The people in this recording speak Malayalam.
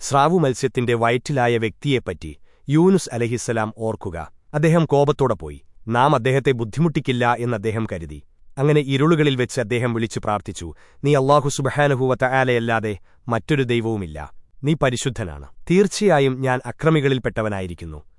സ്രാവു മത്സ്യത്തിന്റെ വയറ്റിലായ വ്യക്തിയെപ്പറ്റി യൂനുസ് അലഹിസ്സലാം ഓർക്കുക. അദ്ദേഹം കോപത്തോടെ പോയി. നാം അദ്ദേഹത്തെ ബുദ്ധിമുട്ടിക്കില്ല എന്ന് അദ്ദേഹം കരുതി. അങ്ങനെ ഇരുളുകളിൽ വെച്ച് അദ്ദേഹം വിളിച്ചു പ്രാർത്ഥിച്ചു. നീ അള്ളാഹു സുബഹാനുഭൂവത്ത ആലയല്ലാതെ മറ്റൊരു ദൈവവുമില്ല. നീ പരിശുദ്ധനാണ്. തീർച്ചയായും ഞാൻ അക്രമികളിൽപ്പെട്ടവനായിരിക്കുന്നു.